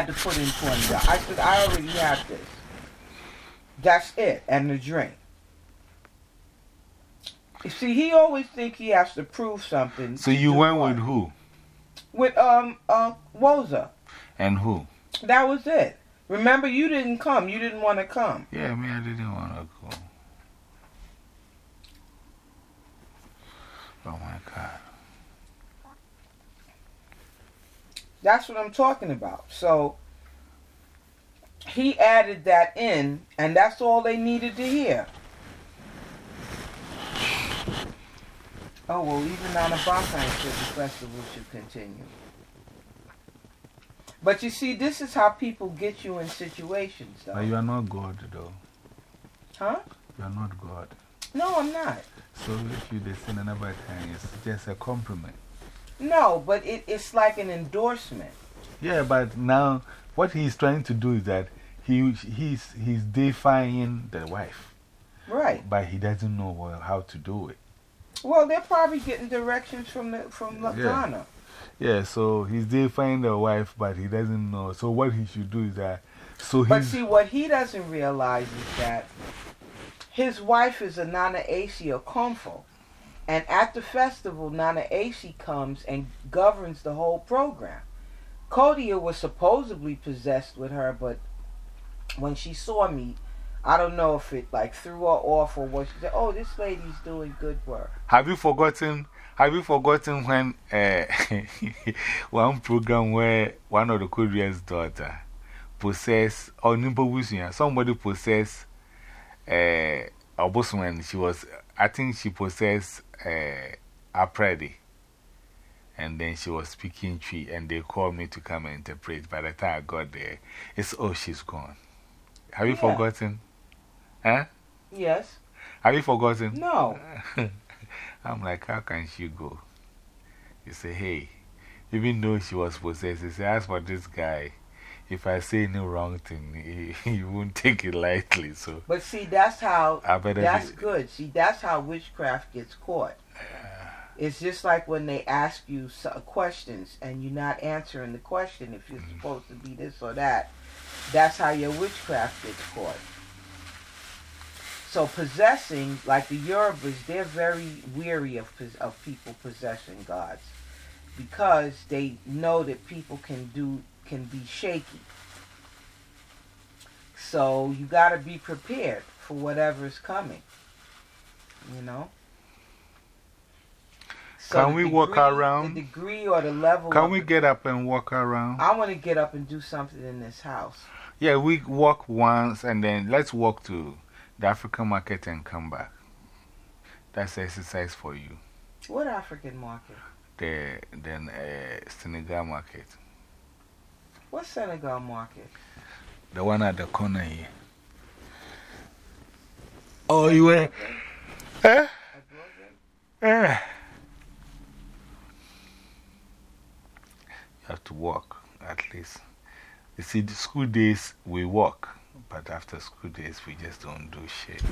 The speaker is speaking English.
had to put in $20. I said, I already have this. That's it. And the drink. You see, he always think he has to prove something. So you went with who? With, um, uh, Woza. And who? That was it. Remember, you didn't come. You didn't want to come. Yeah, me, I didn't want to go. Oh my God. That's what I'm talking about. So he added that in, and that's all they needed to hear. Oh, well, even Nana Bakan said the festival should continue. But you see, this is how people get you in situations, though. But you are not God, though. Huh? You are not God. No, I'm not. So if you listen another time, it's just a compliment. No, but it, it's like an endorsement. Yeah, but now what he's trying to do is that he, he's, he's defying the wife. Right. But he doesn't know well how to do it. Well, they're probably getting directions from, the, from. Yeah. yeah, so he's defying the wife, but he doesn't know. So what he should do is that. So but see, what he doesn't realize is that his wife is a Nana Asi or Komfo. And at the festival, Nana Asi comes and governs the whole program. Kodia was supposedly possessed with her, but when she saw me, I don't know if it like threw her off or what. She said, "Oh, this lady's doing good work." Have you forgotten? Have you forgotten when uh, one program where one of the Korean's daughter possessed, or somebody possessed uh, Obosman? She was, I think she possessed uh, Apredi. And then she was speaking Twi, and they called me to come and interpret. By the time I got there, it's oh, she's gone. Have you forgotten? Huh? Yes. Have you forgotten? No. I'm like, how can she go? You say, hey, even though she was possessed, you say, as for this guy, if I say any wrong thing, he, he won't take it lightly. So, but see, that's how, that's good. See, that's how witchcraft gets caught. It's just like when they ask you questions and you're not answering the question if you're -hmm. supposed to be this or that. That's how your witchcraft gets caught. So possessing, like the Yorubas, they're very weary of, of people possessing gods because they know that people can do can be shaky. So you got to be prepared for whatever is coming. You know. So can we degree, walk around? The degree or the level. Can we get up and walk around? I want to get up and do something in this house. Yeah, we walk once and then let's walk to the African market and come back. That's exercise for you. What African market? The then uh, Senegal market. What Senegal market? The one at the corner here. Oh, you were. Eh? Eh. You have to walk, at least. You see, the school days we walk, but after school days we just don't do shit.